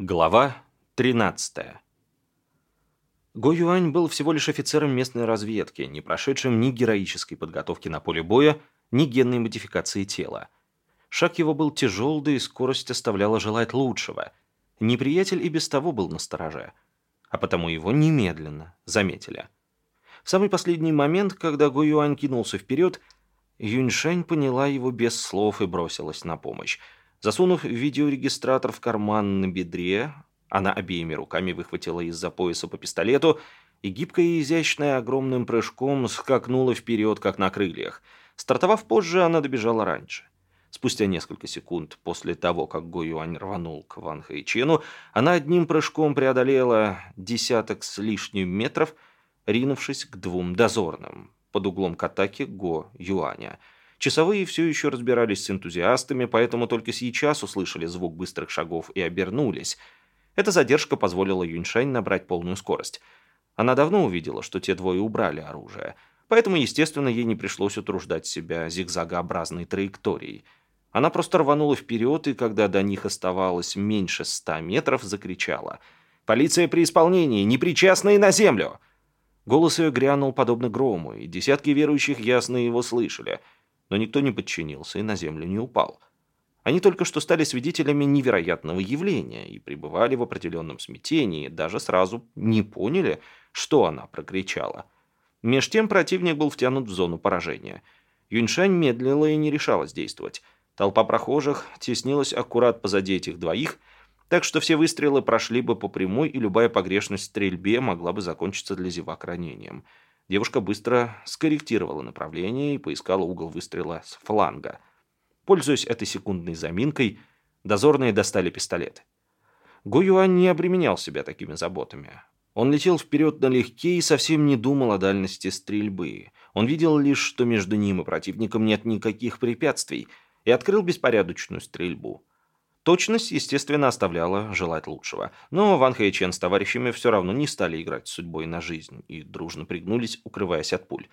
Глава 13. Го Юань был всего лишь офицером местной разведки, не прошедшим ни героической подготовки на поле боя, ни генной модификации тела. Шаг его был тяжел, да и скорость оставляла желать лучшего. Неприятель и без того был настороже, а потому его немедленно заметили. В самый последний момент, когда Го Юань кинулся вперед, Юньшань поняла его без слов и бросилась на помощь. Засунув видеорегистратор в карман на бедре, она обеими руками выхватила из-за пояса по пистолету и гибкая и изящная огромным прыжком скакнула вперед, как на крыльях. Стартовав позже, она добежала раньше. Спустя несколько секунд после того, как Го Юань рванул к Ван Хэйчену, она одним прыжком преодолела десяток с лишним метров, ринувшись к двум дозорным под углом к атаке Го Юаня – Часовые все еще разбирались с энтузиастами, поэтому только сейчас услышали звук быстрых шагов и обернулись. Эта задержка позволила Юньшань набрать полную скорость. Она давно увидела, что те двое убрали оружие, поэтому, естественно, ей не пришлось утруждать себя зигзагообразной траекторией. Она просто рванула вперед, и когда до них оставалось меньше ста метров, закричала «Полиция при исполнении! Непричастные на землю!» Голос ее грянул подобно грому, и десятки верующих ясно его слышали – но никто не подчинился и на землю не упал. Они только что стали свидетелями невероятного явления и пребывали в определенном смятении, даже сразу не поняли, что она прокричала. Меж тем противник был втянут в зону поражения. Юньшань медлила и не решалась действовать. Толпа прохожих теснилась аккурат позади этих двоих, так что все выстрелы прошли бы по прямой, и любая погрешность в стрельбе могла бы закончиться для зевак ранением. Девушка быстро скорректировала направление и поискала угол выстрела с фланга. Пользуясь этой секундной заминкой, дозорные достали пистолеты. Го Юань не обременял себя такими заботами. Он летел вперед налегке и совсем не думал о дальности стрельбы. Он видел лишь, что между ним и противником нет никаких препятствий, и открыл беспорядочную стрельбу. Точность, естественно, оставляла желать лучшего. Но Ван Хэйчен с товарищами все равно не стали играть с судьбой на жизнь и дружно пригнулись, укрываясь от пуль.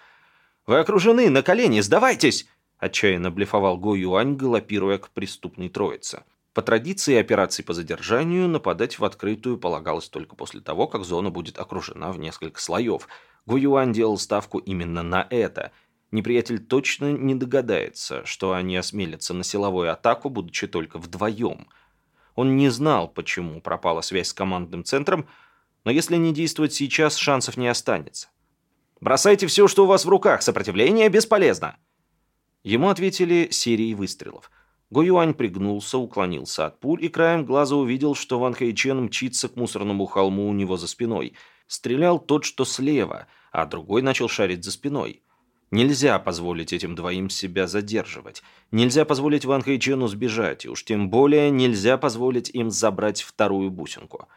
«Вы окружены! На колени! Сдавайтесь!» Отчаянно блефовал Го Юань, галопируя к преступной троице. По традиции операции по задержанию нападать в открытую полагалось только после того, как зона будет окружена в несколько слоев. Го Юань делал ставку именно на это – неприятель точно не догадается, что они осмелятся на силовую атаку, будучи только вдвоем. Он не знал, почему пропала связь с командным центром, но если не действовать сейчас, шансов не останется. «Бросайте все, что у вас в руках, сопротивление бесполезно!» Ему ответили серией выстрелов. Го Юань пригнулся, уклонился от пуль и краем глаза увидел, что Ван Хэйчен мчится к мусорному холму у него за спиной. Стрелял тот, что слева, а другой начал шарить за спиной. Нельзя позволить этим двоим себя задерживать. Нельзя позволить Ван Хэйчену сбежать, и уж тем более нельзя позволить им забрать вторую бусинку.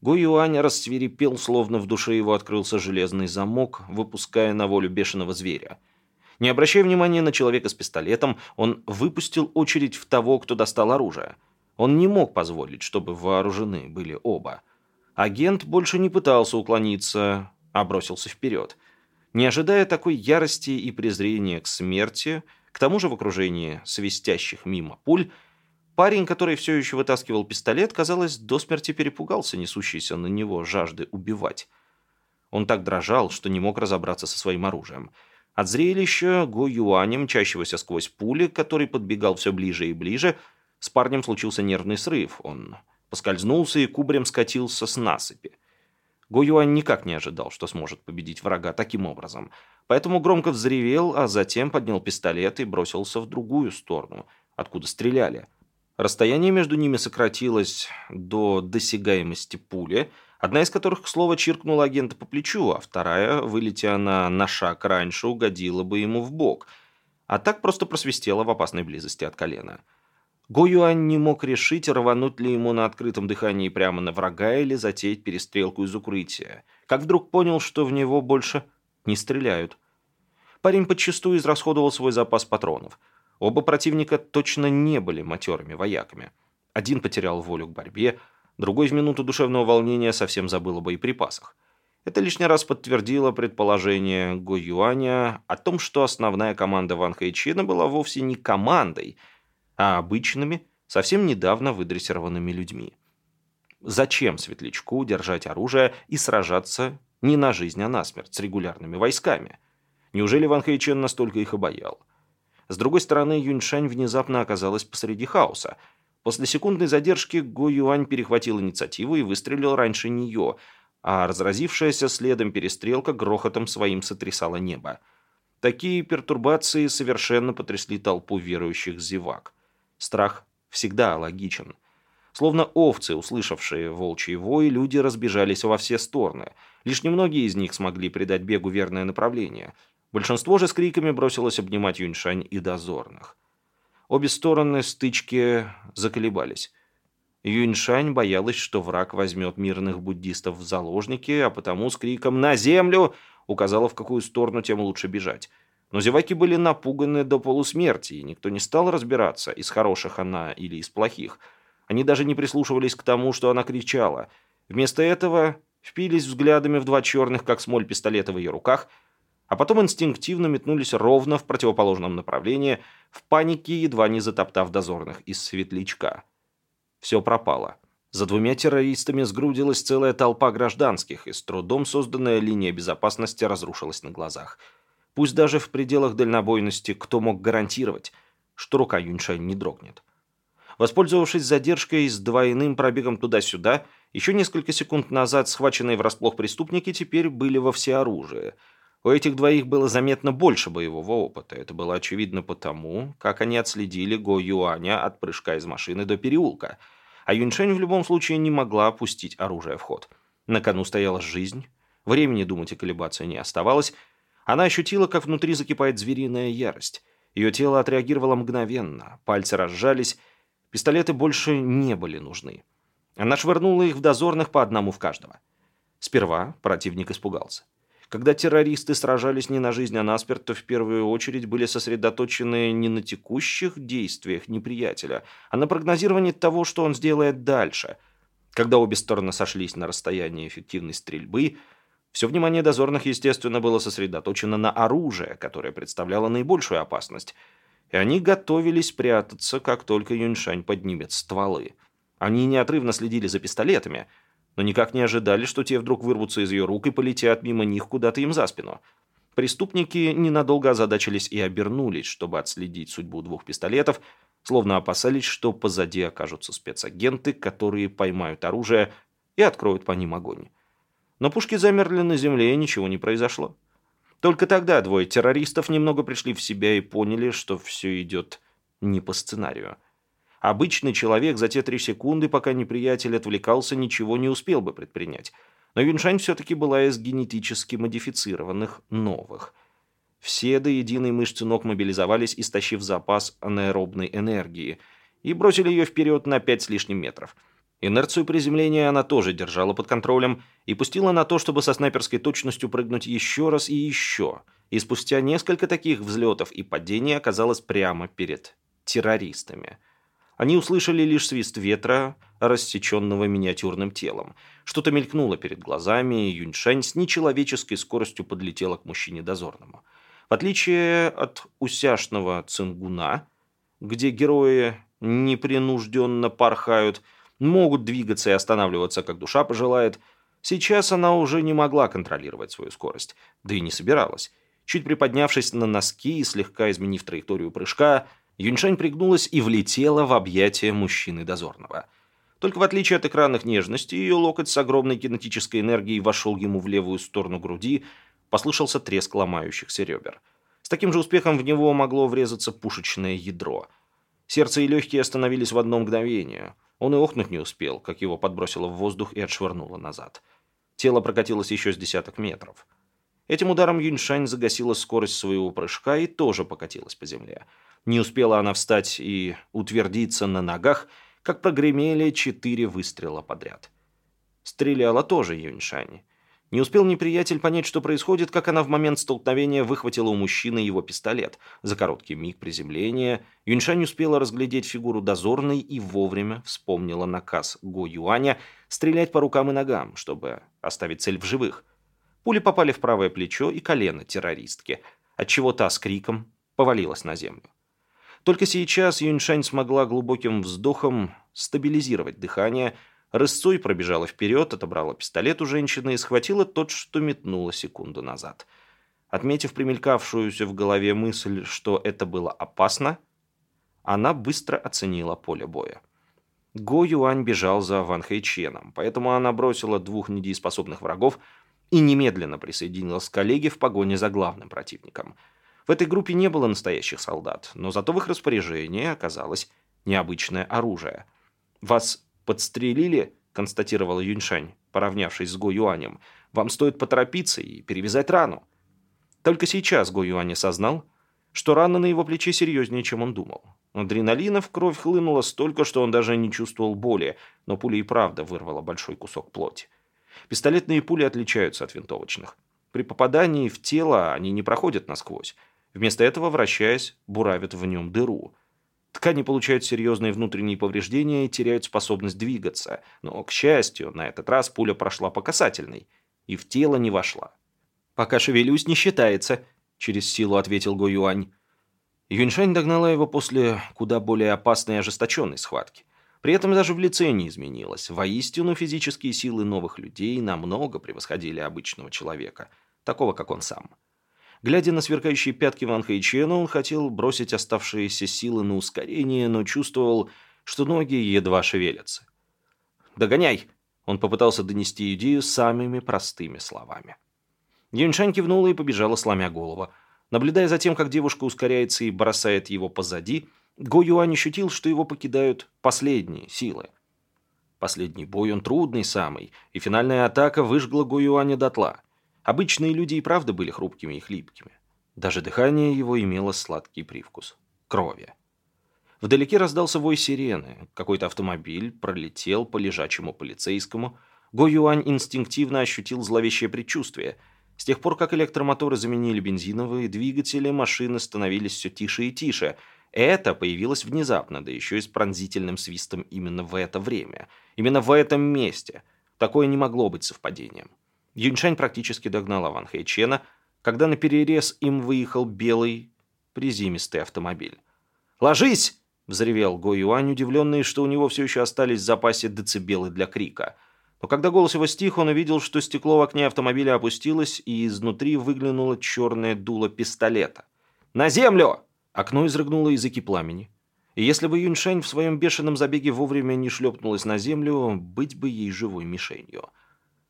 Гу Юань рассверепел, словно в душе его открылся железный замок, выпуская на волю бешеного зверя. Не обращая внимания на человека с пистолетом, он выпустил очередь в того, кто достал оружие. Он не мог позволить, чтобы вооружены были оба. Агент больше не пытался уклониться, а бросился вперед – не ожидая такой ярости и презрения к смерти, к тому же в окружении свистящих мимо пуль, парень, который все еще вытаскивал пистолет, казалось, до смерти перепугался несущейся на него жажды убивать. Он так дрожал, что не мог разобраться со своим оружием. От зрелища Го Юаня, мчащегося сквозь пули, который подбегал все ближе и ближе, с парнем случился нервный срыв. Он поскользнулся и кубарем скатился с насыпи. Го Юань никак не ожидал, что сможет победить врага таким образом, поэтому громко взревел, а затем поднял пистолет и бросился в другую сторону, откуда стреляли. Расстояние между ними сократилось до досягаемости пули, одна из которых, к слову, чиркнула агента по плечу, а вторая, вылетя она на шаг раньше, угодила бы ему в бок, а так просто просвистела в опасной близости от колена. Го Юань не мог решить, рвануть ли ему на открытом дыхании прямо на врага или затеять перестрелку из укрытия. Как вдруг понял, что в него больше не стреляют. Парень подчастую израсходовал свой запас патронов. Оба противника точно не были матерыми вояками. Один потерял волю к борьбе, другой в минуту душевного волнения совсем забыл о боеприпасах. Это лишний раз подтвердило предположение Го Юаня о том, что основная команда Ван Хэйчина была вовсе не командой – а обычными, совсем недавно выдрессированными людьми. Зачем светлячку держать оружие и сражаться не на жизнь, а на смерть с регулярными войсками? Неужели Ван Хэйчен настолько их обаял? С другой стороны, Юньшань внезапно оказалась посреди хаоса. После секундной задержки Го Юань перехватил инициативу и выстрелил раньше нее, а разразившаяся следом перестрелка грохотом своим сотрясала небо. Такие пертурбации совершенно потрясли толпу верующих зевак. Страх всегда логичен. Словно овцы, услышавшие волчий вой, люди разбежались во все стороны. Лишь немногие из них смогли придать бегу верное направление. Большинство же с криками бросилось обнимать Юньшань и дозорных. Обе стороны стычки заколебались. Юньшань боялась, что враг возьмет мирных буддистов в заложники, а потому с криком «На землю!» указала, в какую сторону тем лучше бежать. Но зеваки были напуганы до полусмерти, и никто не стал разбираться, из хороших она или из плохих – они даже не прислушивались к тому, что она кричала. Вместо этого впились взглядами в два черных, как смоль, пистолета в ее руках, а потом инстинктивно метнулись ровно в противоположном направлении, в панике, едва не затоптав дозорных из светлячка. Все пропало. За двумя террористами сгрудилась целая толпа гражданских, и с трудом созданная линия безопасности разрушилась на глазах. Пусть даже в пределах дальнобойности кто мог гарантировать, что рука Юньшань не дрогнет. Воспользовавшись задержкой с двойным пробегом туда-сюда, еще несколько секунд назад схваченные врасплох преступники теперь были во всеоружии. У этих двоих было заметно больше боевого опыта. Это было очевидно потому, как они отследили Го Юаня от прыжка из машины до переулка. А Юньшень в любом случае не могла опустить оружие в ход. На кону стояла жизнь. Времени думать и колебаться не оставалось. Она ощутила, как внутри закипает звериная ярость. Ее тело отреагировало мгновенно. Пальцы разжались, Пистолеты больше не были нужны. Она швырнула их в дозорных по одному в каждого. Сперва противник испугался. Когда террористы сражались не на жизнь, а на смерть, то в первую очередь были сосредоточены не на текущих действиях неприятеля, а на прогнозировании того, что он сделает дальше. Когда обе стороны сошлись на расстоянии эффективной стрельбы, все внимание дозорных, естественно, было сосредоточено на оружие, которое представляло наибольшую опасность – и они готовились прятаться, как только Юньшань поднимет стволы. Они неотрывно следили за пистолетами, но никак не ожидали, что те вдруг вырвутся из ее рук и полетят мимо них куда-то им за спину. Преступники ненадолго озадачились и обернулись, чтобы отследить судьбу двух пистолетов, словно опасались, что позади окажутся спецагенты, которые поймают оружие и откроют по ним огонь. Но пушки замерли на земле, и ничего не произошло. Только тогда двое террористов немного пришли в себя и поняли, что все идет не по сценарию. Обычный человек за те три секунды, пока неприятель отвлекался, ничего не успел бы предпринять. Но Юншань все-таки была из генетически модифицированных новых. Все до единой мышцы ног мобилизовались, истощив запас анаэробной энергии, и бросили ее вперед на пять с лишним метров – Инерцию приземления она тоже держала под контролем и пустила на то, чтобы со снайперской точностью прыгнуть еще раз и еще. И спустя несколько таких взлетов и падений оказалась прямо перед террористами. Они услышали лишь свист ветра, рассеченного миниатюрным телом. Что-то мелькнуло перед глазами, и Юньшань с нечеловеческой скоростью подлетела к мужчине дозорному. В отличие от усяшного цингуна, где герои непринужденно порхают – могут двигаться и останавливаться, как душа пожелает. Сейчас она уже не могла контролировать свою скорость, да и не собиралась. Чуть приподнявшись на носки и слегка изменив траекторию прыжка, Юньшань пригнулась и влетела в объятия мужчины дозорного. Только в отличие от экранных нежностей, ее локоть с огромной кинетической энергией вошел ему в левую сторону груди, послышался треск ломающихся ребер. С таким же успехом в него могло врезаться пушечное ядро. Сердце и легкие остановились в одно мгновение. Он и охнуть не успел, как его подбросило в воздух и отшвырнуло назад. Тело прокатилось еще с десяток метров. Этим ударом Юньшань загасила скорость своего прыжка и тоже покатилась по земле. Не успела она встать и утвердиться на ногах, как прогремели четыре выстрела подряд. Стреляла тоже Юньшань. Не успел неприятель понять, что происходит, как она в момент столкновения выхватила у мужчины его пистолет. За короткий миг приземления Юньшань успела разглядеть фигуру дозорной и вовремя вспомнила наказ Го Юаня стрелять по рукам и ногам, чтобы оставить цель в живых. Пули попали в правое плечо и колено террористки, отчего та с криком повалилась на землю. Только сейчас Юньшань смогла глубоким вздохом стабилизировать дыхание, Рысцой пробежала вперед, отобрала пистолет у женщины и схватила тот, что метнула секунду назад. Отметив примелькавшуюся в голове мысль, что это было опасно, она быстро оценила поле боя. Го Юань бежал за Ван Хэйченом, поэтому она бросила двух недееспособных врагов и немедленно присоединилась к коллеге в погоне за главным противником. В этой группе не было настоящих солдат, но зато в их распоряжении оказалось необычное оружие. «Вас подстрелили?» – констатировала Юньшань, поравнявшись с Го Юанем. «Вам стоит поторопиться и перевязать рану». Только сейчас Го Юань осознал, что рана на его плече серьезнее, чем он думал. Адреналина в кровь хлынуло столько, что он даже не чувствовал боли, но пуля и правда вырвала большой кусок плоти. Пистолетные пули отличаются от винтовочных. При попадании в тело они не проходят насквозь. Вместо этого, вращаясь, буравят в нем дыру. Ткани получают серьезные внутренние повреждения и теряют способность двигаться. Но, к счастью, на этот раз пуля прошла по касательной и в тело не вошла. «Пока шевелюсь, не считается», — через силу ответил Го Юань. Юньшань догнала его после куда более опасной и ожесточенной схватки. При этом даже в лице не изменилось. Воистину, физические силы новых людей намного превосходили обычного человека, такого, как он сам. Глядя на сверкающие пятки Ван Хэйчена, он хотел бросить оставшиеся силы на ускорение, но чувствовал, что ноги едва шевелятся. «Догоняй!» Он попытался донести идею самыми простыми словами. Юньшань кивнула и побежала, сломя голову. Наблюдая за тем, как девушка ускоряется и бросает его позади, Го Юань ощутил, что его покидают последние силы. Последний бой он трудный самый, и финальная атака выжгла Го Юаня дотла. Обычные люди и правда были хрупкими и хлипкими. Даже дыхание его имело сладкий привкус. Крови. Вдалеке раздался вой сирены. Какой-то автомобиль пролетел по лежачему полицейскому. Го Юань инстинктивно ощутил зловещее предчувствие – с тех пор, как электромоторы заменили бензиновые двигатели, машины становились все тише и тише. Это появилось внезапно, да еще и с пронзительным свистом именно в это время. Именно в этом месте. Такое не могло быть совпадением. Юньшань практически догнала Ван Хэйчена, когда на перерез им выехал белый призимистый автомобиль. «Ложись!» – взревел Го Юань, удивленный, что у него все еще остались в запасе децибелы для крика – но когда голос его стих, он увидел, что стекло в окне автомобиля опустилось, и изнутри выглянуло черное дуло пистолета. «На землю!» Окно изрыгнуло языки пламени. И если бы Юньшень в своем бешеном забеге вовремя не шлепнулась на землю, быть бы ей живой мишенью.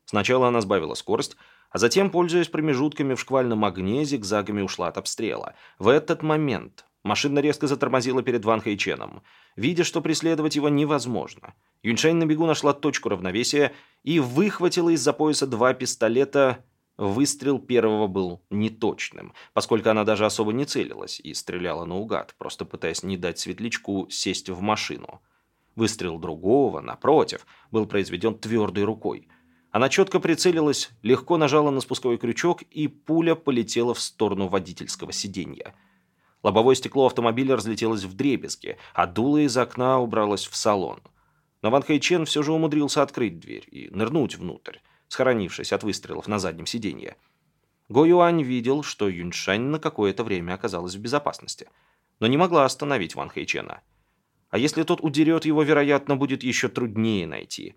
Сначала она сбавила скорость, а затем, пользуясь промежутками в шквальном огне, зигзагами ушла от обстрела. В этот момент машина резко затормозила перед Ван Хэйченом, видя, что преследовать его невозможно. Юньшань на бегу нашла точку равновесия и выхватила из-за пояса два пистолета. Выстрел первого был неточным, поскольку она даже особо не целилась и стреляла наугад, просто пытаясь не дать светлячку сесть в машину. Выстрел другого, напротив, был произведен твердой рукой. Она четко прицелилась, легко нажала на спусковой крючок, и пуля полетела в сторону водительского сиденья. Лобовое стекло автомобиля разлетелось в дребезги, а дуло из окна убралось в салон. Но Ван Хэйчен все же умудрился открыть дверь и нырнуть внутрь, схоронившись от выстрелов на заднем сиденье. Го Юань видел, что Юньшань на какое-то время оказалась в безопасности, но не могла остановить Ван Хэйчена. А если тот удерет его, вероятно, будет еще труднее найти.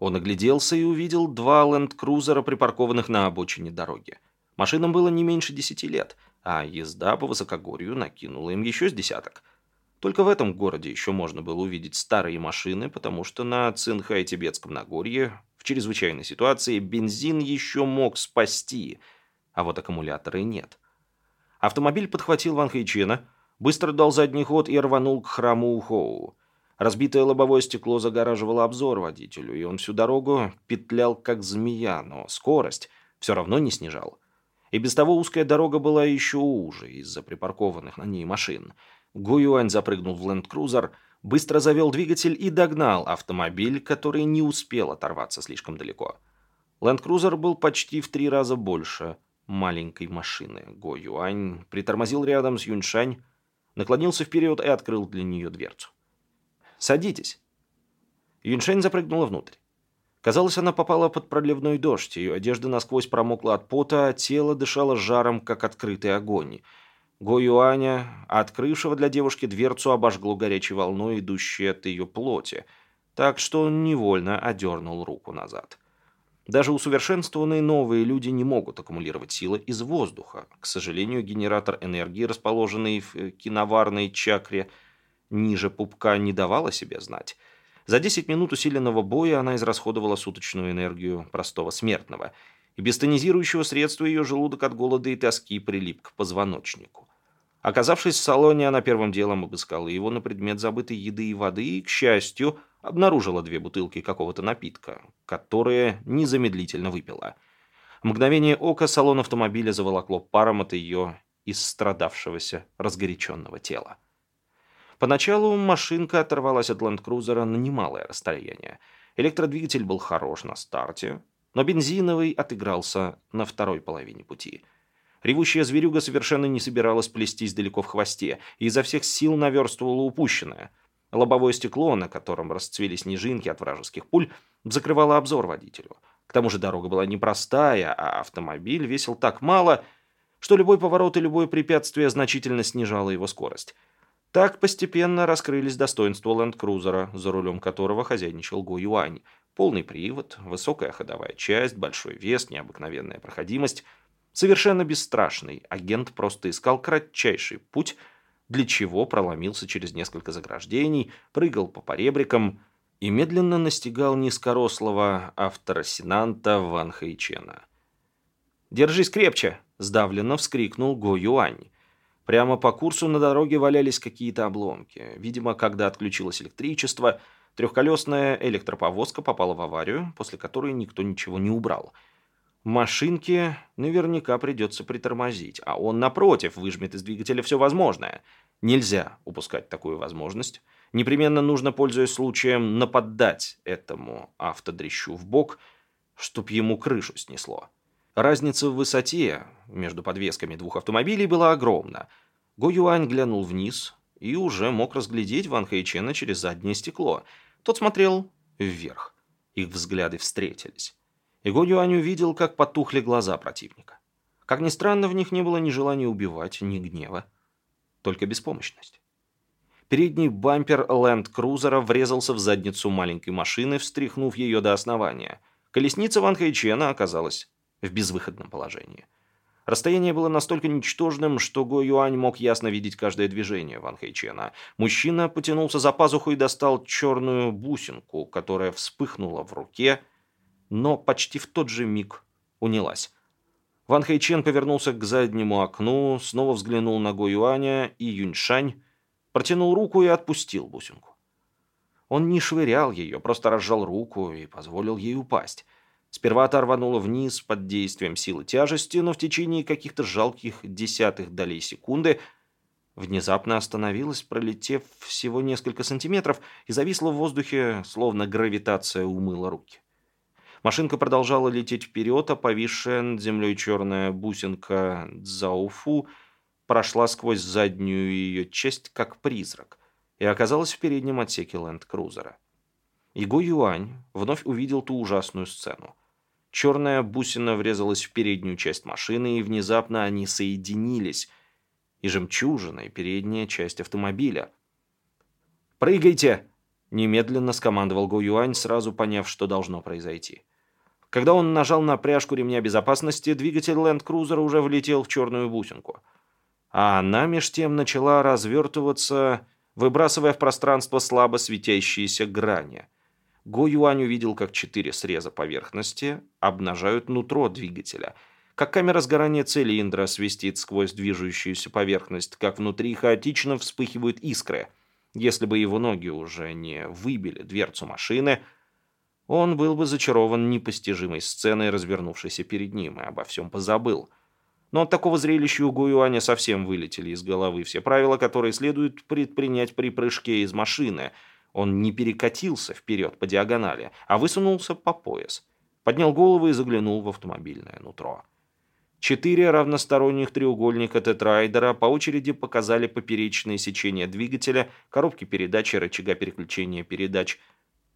Он огляделся и увидел два ленд-крузера, припаркованных на обочине дороги. Машинам было не меньше десяти лет, а езда по высокогорью накинула им еще с десяток – только в этом городе еще можно было увидеть старые машины, потому что на Цинхай-Тибетском Нагорье в чрезвычайной ситуации бензин еще мог спасти, а вот аккумуляторы нет. Автомобиль подхватил Ван Хэйчена, быстро дал задний ход и рванул к храму Ухоу. Разбитое лобовое стекло загораживало обзор водителю, и он всю дорогу петлял как змея, но скорость все равно не снижал. И без того узкая дорога была еще уже из-за припаркованных на ней машин – Гуюань запрыгнул в ленд-крузер, быстро завел двигатель и догнал автомобиль, который не успел оторваться слишком далеко. Ленд-крузер был почти в три раза больше маленькой машины. Го Юань притормозил рядом с Юньшань, наклонился вперед и открыл для нее дверцу. «Садитесь». Юньшань запрыгнула внутрь. Казалось, она попала под проливной дождь, ее одежда насквозь промокла от пота, а тело дышало жаром, как открытый огонь. Го Юаня, открывшего для девушки дверцу, обожгло горячей волной, идущей от ее плоти. так что он невольно одернул руку назад. Даже усовершенствованные новые люди не могут аккумулировать силы из воздуха. К сожалению, генератор энергии, расположенный в э, киноварной чакре ниже пупка, не давал о себе знать. За 10 минут усиленного боя она израсходовала суточную энергию простого смертного, и без тонизирующего средства ее желудок от голода и тоски прилип к позвоночнику. Оказавшись в салоне, она первым делом обыскала его на предмет забытой еды и воды и, к счастью, обнаружила две бутылки какого-то напитка, которые незамедлительно выпила. В мгновение ока салон автомобиля заволокло паром от ее истрадавшегося разгоряченного тела. Поначалу машинка оторвалась от ленд-крузера на немалое расстояние. Электродвигатель был хорош на старте, но бензиновый отыгрался на второй половине пути. Ревущая зверюга совершенно не собиралась плестись далеко в хвосте и изо всех сил наверстывала упущенное – Лобовое стекло, на котором расцвели снежинки от вражеских пуль, закрывало обзор водителю. К тому же дорога была непростая, а автомобиль весил так мало, что любой поворот и любое препятствие значительно снижало его скорость. Так постепенно раскрылись достоинства ленд-крузера, за рулем которого хозяйничал Го Юань. Полный привод, высокая ходовая часть, большой вес, необыкновенная проходимость. Совершенно бесстрашный агент просто искал кратчайший путь – для чего проломился через несколько заграждений, прыгал по поребрикам и медленно настигал низкорослого автора-сенанта Ван Хэйчена. «Держись крепче!» – сдавленно вскрикнул Го Юань. Прямо по курсу на дороге валялись какие-то обломки. Видимо, когда отключилось электричество, трехколесная электроповозка попала в аварию, после которой никто ничего не убрал – Машинке наверняка придется притормозить, а он, напротив, выжмет из двигателя все возможное. Нельзя упускать такую возможность. Непременно нужно, пользуясь случаем, нападать этому автодрещу в бок, чтоб ему крышу снесло. Разница в высоте между подвесками двух автомобилей была огромна. Го Юань глянул вниз и уже мог разглядеть Ван Хэйчена через заднее стекло. Тот смотрел вверх. Их взгляды встретились. И Го Юань увидел, как потухли глаза противника. Как ни странно, в них не было ни желания убивать, ни гнева. Только беспомощность. Передний бампер ленд-крузера врезался в задницу маленькой машины, встряхнув ее до основания. Колесница Ван Хэйчена оказалась в безвыходном положении. Расстояние было настолько ничтожным, что Го Юань мог ясно видеть каждое движение Ван Хэйчена. Мужчина потянулся за пазуху и достал черную бусинку, которая вспыхнула в руке но почти в тот же миг унялась. Ван Хэйчен повернулся к заднему окну, снова взглянул на Го Юаня и Юньшань, протянул руку и отпустил бусинку. Он не швырял ее, просто разжал руку и позволил ей упасть. Сперва та вниз под действием силы тяжести, но в течение каких-то жалких десятых долей секунды внезапно остановилась, пролетев всего несколько сантиметров и зависла в воздухе, словно гравитация умыла руки. Машинка продолжала лететь вперед, а повисшая над землей черная бусинка Цзауфу прошла сквозь заднюю ее часть, как призрак, и оказалась в переднем отсеке ленд-крузера. Иго Юань вновь увидел ту ужасную сцену. Черная бусина врезалась в переднюю часть машины, и внезапно они соединились, и жемчужина, и передняя часть автомобиля. «Прыгайте!» – немедленно скомандовал Го Юань, сразу поняв, что должно произойти. Когда он нажал на пряжку ремня безопасности, двигатель Land Cruiser уже влетел в черную бусинку. А она меж тем начала развертываться, выбрасывая в пространство слабо светящиеся грани. Го Юань увидел, как четыре среза поверхности обнажают нутро двигателя, как камера сгорания цилиндра свистит сквозь движущуюся поверхность, как внутри хаотично вспыхивают искры. Если бы его ноги уже не выбили дверцу машины – он был бы зачарован непостижимой сценой, развернувшейся перед ним, и обо всем позабыл. Но от такого зрелища у Гуюаня совсем вылетели из головы все правила, которые следует предпринять при прыжке из машины. Он не перекатился вперед по диагонали, а высунулся по пояс. Поднял голову и заглянул в автомобильное нутро. Четыре равносторонних треугольника тетрайдера по очереди показали поперечные сечения двигателя, коробки передач и рычага переключения передач –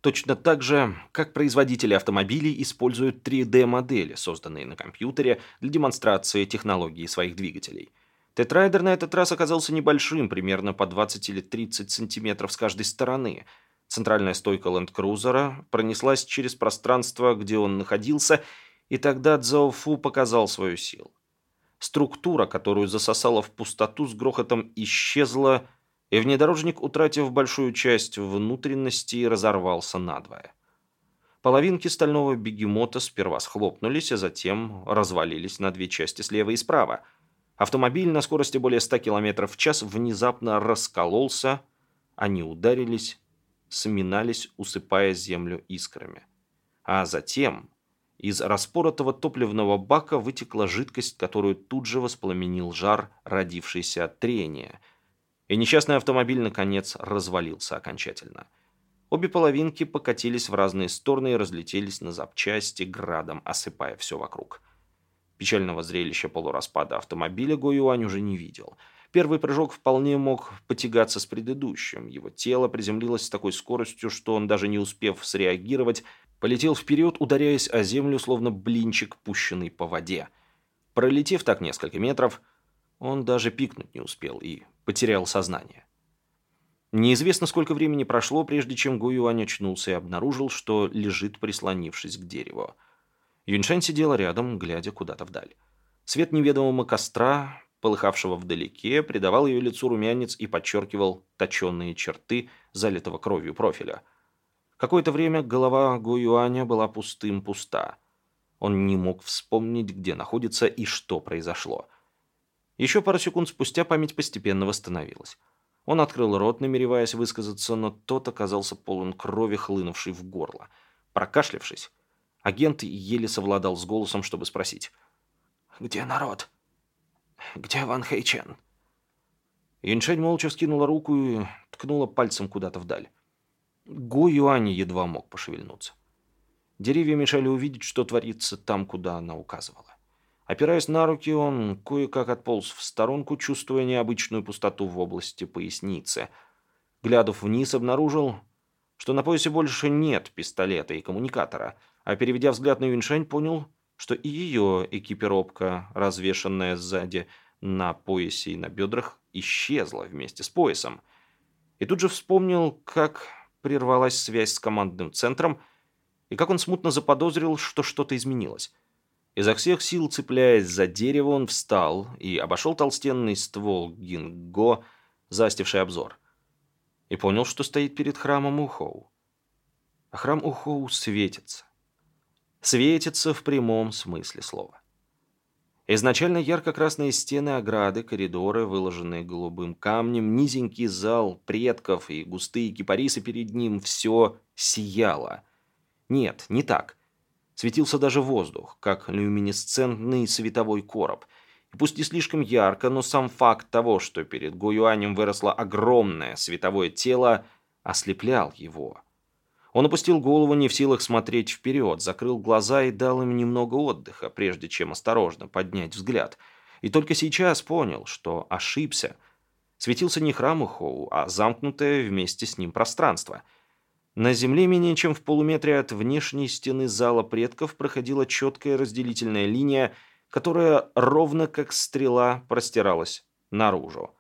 Точно так же, как производители автомобилей используют 3D-модели, созданные на компьютере для демонстрации технологии своих двигателей. Тетрайдер на этот раз оказался небольшим, примерно по 20 или 30 сантиметров с каждой стороны. Центральная стойка ленд-крузера пронеслась через пространство, где он находился, и тогда Цзао Фу показал свою силу. Структура, которую засосала в пустоту, с грохотом исчезла, и внедорожник, утратив большую часть внутренности, разорвался надвое. Половинки стального бегемота сперва схлопнулись, а затем развалились на две части слева и справа. Автомобиль на скорости более 100 км в час внезапно раскололся, они ударились, сминались, усыпая землю искрами. А затем из распоротого топливного бака вытекла жидкость, которую тут же воспламенил жар, родившийся от трения. И несчастный автомобиль, наконец, развалился окончательно. Обе половинки покатились в разные стороны и разлетелись на запчасти, градом осыпая все вокруг. Печального зрелища полураспада автомобиля Гоюань уже не видел. Первый прыжок вполне мог потягаться с предыдущим. Его тело приземлилось с такой скоростью, что он, даже не успев среагировать, полетел вперед, ударяясь о землю, словно блинчик, пущенный по воде. Пролетев так несколько метров, он даже пикнуть не успел и потерял сознание. Неизвестно, сколько времени прошло, прежде чем Гу Юань очнулся и обнаружил, что лежит, прислонившись к дереву. Юньшань сидела рядом, глядя куда-то вдаль. Свет неведомого костра, полыхавшего вдалеке, придавал ее лицу румянец и подчеркивал точенные черты залитого кровью профиля. Какое-то время голова Гу Юаня была пустым-пуста. Он не мог вспомнить, где находится и что произошло. Еще пару секунд спустя память постепенно восстановилась. Он открыл рот, намереваясь высказаться, но тот оказался полон крови, хлынувшей в горло. Прокашлявшись, агент еле совладал с голосом, чтобы спросить. «Где народ? Где Ван Хэйчен?» Юньшень молча вскинула руку и ткнула пальцем куда-то вдаль. Гу Юань едва мог пошевельнуться. Деревья мешали увидеть, что творится там, куда она указывала. Опираясь на руки, он кое-как отполз в сторонку, чувствуя необычную пустоту в области поясницы. Глядов вниз, обнаружил, что на поясе больше нет пистолета и коммуникатора, а переведя взгляд на Юньшень, понял, что и ее экипировка, развешанная сзади на поясе и на бедрах, исчезла вместе с поясом. И тут же вспомнил, как прервалась связь с командным центром, и как он смутно заподозрил, что что-то изменилось. Изо всех сил цепляясь за дерево, он встал и обошел толстенный ствол гинго, застивший обзор. И понял, что стоит перед храмом Ухоу. А храм Ухоу светится. Светится в прямом смысле слова. Изначально ярко-красные стены ограды, коридоры, выложенные голубым камнем, низенький зал предков и густые кипарисы перед ним – все сияло. Нет, не так – Светился даже воздух, как люминесцентный световой короб. И пусть не слишком ярко, но сам факт того, что перед Гуюанем выросло огромное световое тело, ослеплял его. Он опустил голову, не в силах смотреть вперед, закрыл глаза и дал им немного отдыха, прежде чем осторожно поднять взгляд. И только сейчас понял, что ошибся. Светился не храм Ихоу, а замкнутое вместе с ним пространство – на земле менее чем в полуметре от внешней стены зала предков проходила четкая разделительная линия, которая ровно как стрела простиралась наружу.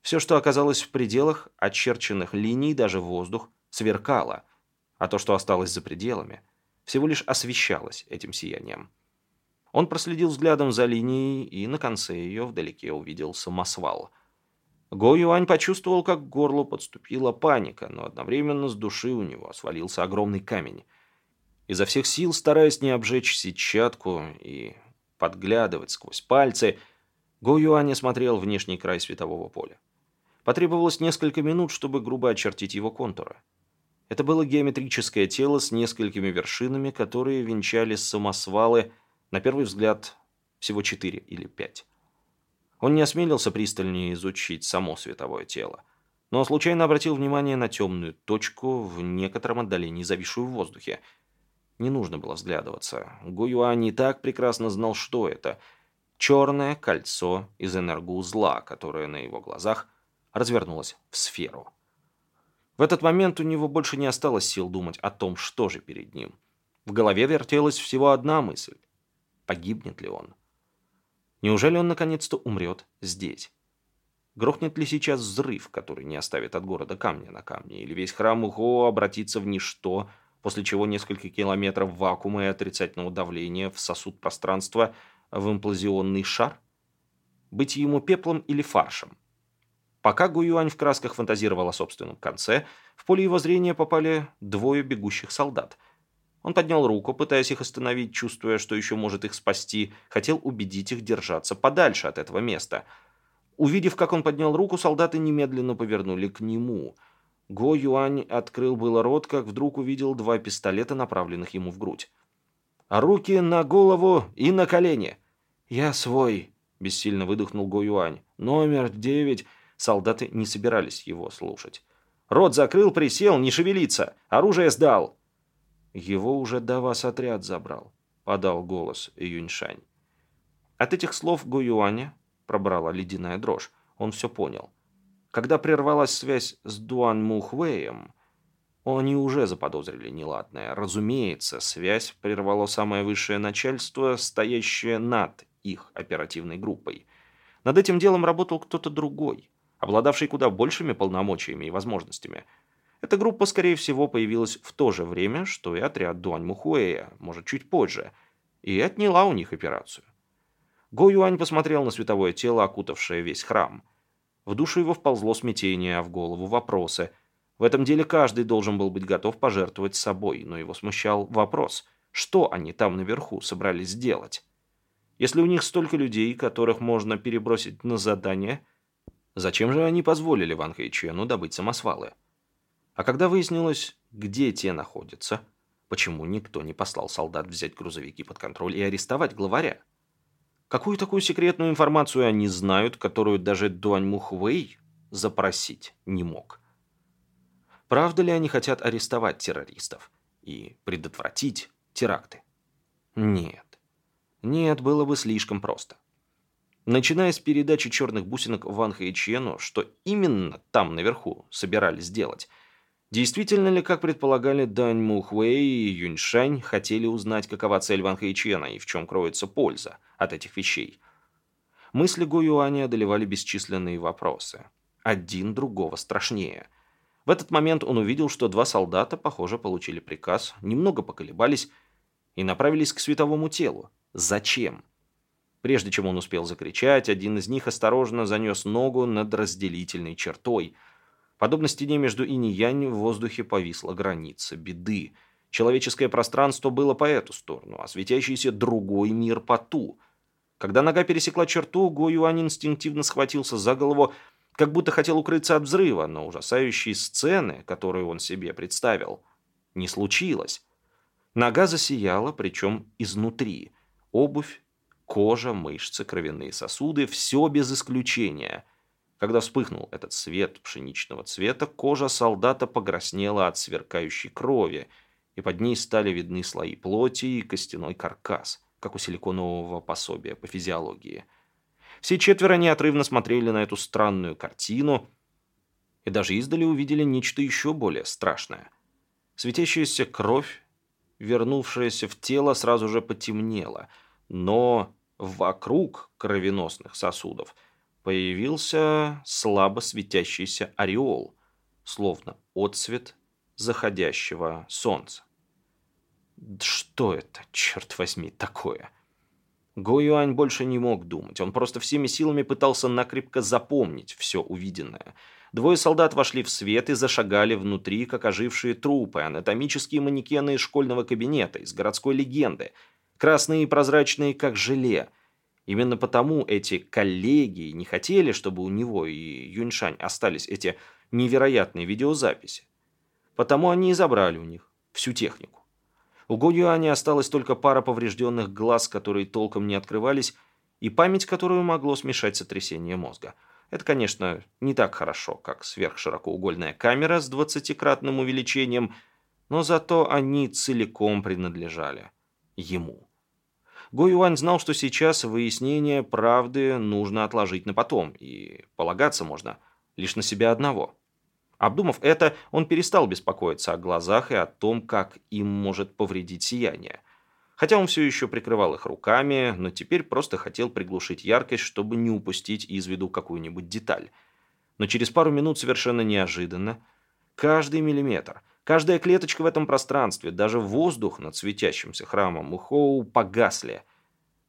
Все, что оказалось в пределах очерченных линий, даже воздух, сверкало, а то, что осталось за пределами, всего лишь освещалось этим сиянием. Он проследил взглядом за линией и на конце ее вдалеке увидел самосвал – Го Юань почувствовал, как к горлу подступила паника, но одновременно с души у него свалился огромный камень. Изо всех сил, стараясь не обжечь сетчатку и подглядывать сквозь пальцы, Го Юань осмотрел внешний край светового поля. Потребовалось несколько минут, чтобы грубо очертить его контуры. Это было геометрическое тело с несколькими вершинами, которые венчали самосвалы, на первый взгляд, всего четыре или пять. Он не осмелился пристальнее изучить само световое тело, но случайно обратил внимание на темную точку в некотором отдалении, зависшую в воздухе. Не нужно было взглядываться. Гуюань не так прекрасно знал, что это. Черное кольцо из энергоузла, которое на его глазах развернулось в сферу. В этот момент у него больше не осталось сил думать о том, что же перед ним. В голове вертелась всего одна мысль. Погибнет ли он? Неужели он наконец-то умрет здесь? Грохнет ли сейчас взрыв, который не оставит от города камня на камне, или весь храм Ухо обратится в ничто, после чего несколько километров вакуума и отрицательного давления всосут пространство в имплазионный шар? Быть ему пеплом или фаршем? Пока Гуюань в красках фантазировал о собственном конце, в поле его зрения попали двое бегущих солдат. Он поднял руку, пытаясь их остановить, чувствуя, что еще может их спасти, хотел убедить их держаться подальше от этого места – Увидев, как он поднял руку, солдаты немедленно повернули к нему. Го Юань открыл было рот, как вдруг увидел два пистолета, направленных ему в грудь. «Руки на голову и на колени!» «Я свой!» – бессильно выдохнул Го Юань. «Номер девять!» Солдаты не собирались его слушать. «Рот закрыл, присел, не шевелиться! Оружие сдал!» «Его уже до вас отряд забрал», – подал голос Юньшань. От этих слов Го Юаня пробрала ледяная дрожь. Он все понял. Когда прервалась связь с Дуан Мухвеем, они уже заподозрили неладное. Разумеется, связь прервало самое высшее начальство, стоящее над их оперативной группой. Над этим делом работал кто-то другой, обладавший куда большими полномочиями и возможностями. Эта группа, скорее всего, появилась в то же время, что и отряд Дуань Мухуэя, может, чуть позже, и отняла у них операцию. Го Юань посмотрел на световое тело, окутавшее весь храм. В душу его вползло смятение, а в голову вопросы. В этом деле каждый должен был быть готов пожертвовать собой, но его смущал вопрос, что они там наверху собрались сделать. Если у них столько людей, которых можно перебросить на задание, зачем же они позволили Ван Хэйчену добыть самосвалы? А когда выяснилось, где те находятся, почему никто не послал солдат взять грузовики под контроль и арестовать главаря? Какую такую секретную информацию они знают, которую даже Дуань Мухвей запросить не мог? Правда ли они хотят арестовать террористов и предотвратить теракты? Нет. Нет, было бы слишком просто. Начиная с передачи черных бусинок Ван Хэйчену, что именно там наверху собирались делать – Действительно ли, как предполагали Дань Мухуэй и Юньшань, хотели узнать, какова цель Ван Хэйчена и в чем кроется польза от этих вещей? Мысли Го Юаня одолевали бесчисленные вопросы. Один другого страшнее. В этот момент он увидел, что два солдата, похоже, получили приказ, немного поколебались и направились к световому телу. Зачем? Прежде чем он успел закричать, один из них осторожно занес ногу над разделительной чертой – Подобно стене между инь и янь в воздухе повисла граница беды. Человеческое пространство было по эту сторону, а светящийся другой мир по ту. Когда нога пересекла черту, Го Юань инстинктивно схватился за голову, как будто хотел укрыться от взрыва, но ужасающей сцены, которую он себе представил, не случилось. Нога засияла, причем изнутри. Обувь, кожа, мышцы, кровяные сосуды – все без исключения – когда вспыхнул этот свет пшеничного цвета, кожа солдата покраснела от сверкающей крови, и под ней стали видны слои плоти и костяной каркас, как у силиконового пособия по физиологии. Все четверо неотрывно смотрели на эту странную картину и даже издали увидели нечто еще более страшное. Светящаяся кровь, вернувшаяся в тело, сразу же потемнела, но вокруг кровеносных сосудов – появился слабо светящийся ореол, словно отцвет заходящего солнца. Что это, черт возьми, такое? Го Юань больше не мог думать. Он просто всеми силами пытался накрепко запомнить все увиденное. Двое солдат вошли в свет и зашагали внутри, как ожившие трупы, анатомические манекены из школьного кабинета, из городской легенды. Красные и прозрачные, как желе. Именно потому эти коллеги не хотели, чтобы у него и Юньшань остались эти невероятные видеозаписи. Потому они и забрали у них всю технику. У Го Юаня осталась только пара поврежденных глаз, которые толком не открывались, и память, которую могло смешать сотрясение мозга. Это, конечно, не так хорошо, как сверхширокоугольная камера с двадцатикратным увеличением, но зато они целиком принадлежали ему. Го Юань знал, что сейчас выяснение правды нужно отложить на потом, и полагаться можно лишь на себя одного. Обдумав это, он перестал беспокоиться о глазах и о том, как им может повредить сияние. Хотя он все еще прикрывал их руками, но теперь просто хотел приглушить яркость, чтобы не упустить из виду какую-нибудь деталь – Но через пару минут совершенно неожиданно каждый миллиметр, каждая клеточка в этом пространстве, даже воздух над светящимся храмом Ухоу погасли.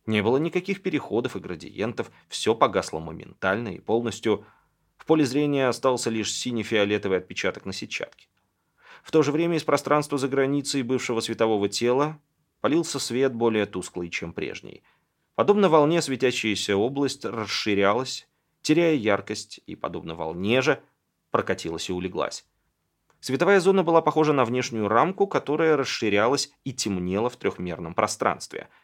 Не было никаких переходов и градиентов, все погасло моментально и полностью. В поле зрения остался лишь сине-фиолетовый отпечаток на сетчатке. В то же время из пространства за границей бывшего светового тела полился свет более тусклый, чем прежний. Подобно волне светящаяся область расширялась, теряя яркость, и, подобно волне же, прокатилась и улеглась. Световая зона была похожа на внешнюю рамку, которая расширялась и темнела в трехмерном пространстве –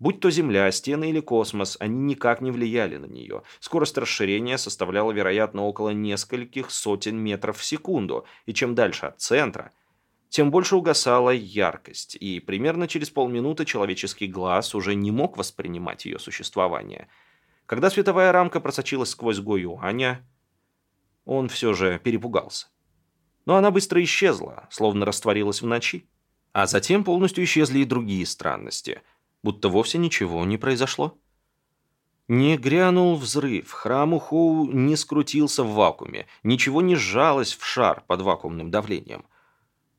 Будь то Земля, стены или космос, они никак не влияли на нее. Скорость расширения составляла, вероятно, около нескольких сотен метров в секунду, и чем дальше от центра, тем больше угасала яркость, и примерно через полминуты человеческий глаз уже не мог воспринимать ее существование. Когда световая рамка просочилась сквозь Го-Юаня, он все же перепугался. Но она быстро исчезла, словно растворилась в ночи. А затем полностью исчезли и другие странности – будто вовсе ничего не произошло. Не грянул взрыв, храм Ухоу не скрутился в вакууме, ничего не сжалось в шар под вакуумным давлением.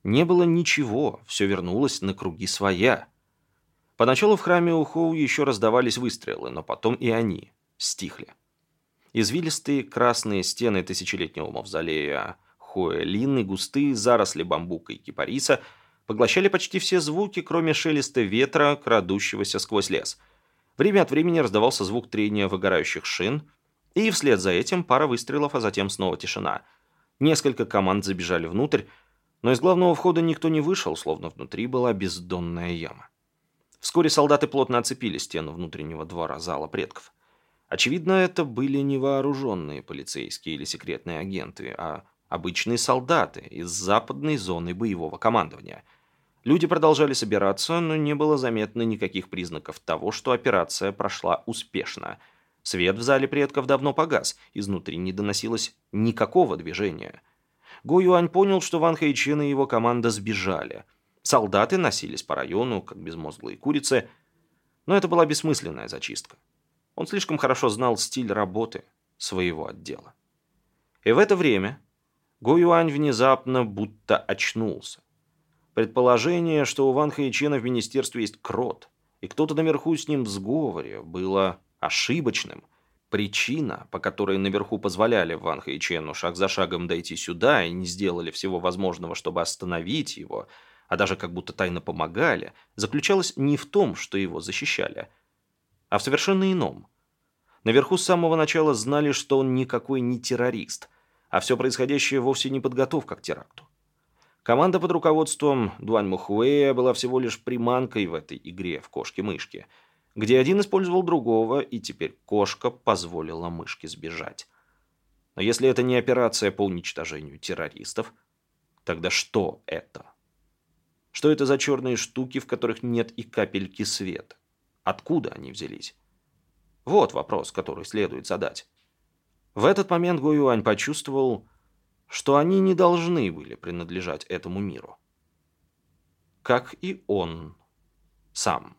Не было ничего, все вернулось на круги своя. Поначалу в храме Ухоу еще раздавались выстрелы, но потом и они стихли. Извилистые красные стены тысячелетнего мавзолея Хуэлин и густые заросли бамбука и кипариса – поглощали почти все звуки, кроме шелеста ветра, крадущегося сквозь лес. Время от времени раздавался звук трения выгорающих шин, и вслед за этим пара выстрелов, а затем снова тишина. Несколько команд забежали внутрь, но из главного входа никто не вышел, словно внутри была бездонная яма. Вскоре солдаты плотно оцепили стену внутреннего двора зала предков. Очевидно, это были не вооруженные полицейские или секретные агенты, а обычные солдаты из западной зоны боевого командования – Люди продолжали собираться, но не было заметно никаких признаков того, что операция прошла успешно. Свет в зале предков давно погас, изнутри не доносилось никакого движения. Го Юань понял, что Ван Хэйчен и его команда сбежали. Солдаты носились по району, как безмозглые курицы, но это была бессмысленная зачистка. Он слишком хорошо знал стиль работы своего отдела. И в это время Го Юань внезапно будто очнулся. Предположение, что у Ван Хэйчена в министерстве есть крот, и кто-то наверху с ним в сговоре, было ошибочным. Причина, по которой наверху позволяли Ван Хэйчену шаг за шагом дойти сюда и не сделали всего возможного, чтобы остановить его, а даже как будто тайно помогали, заключалась не в том, что его защищали, а в совершенно ином. Наверху с самого начала знали, что он никакой не террорист, а все происходящее вовсе не подготовка к теракту. Команда под руководством Дуань Мухуэя была всего лишь приманкой в этой игре в кошки-мышки, где один использовал другого, и теперь кошка позволила мышке сбежать. Но если это не операция по уничтожению террористов, тогда что это? Что это за черные штуки, в которых нет и капельки света? Откуда они взялись? Вот вопрос, который следует задать. В этот момент Го Юань почувствовал, что они не должны были принадлежать этому миру. Как и он сам.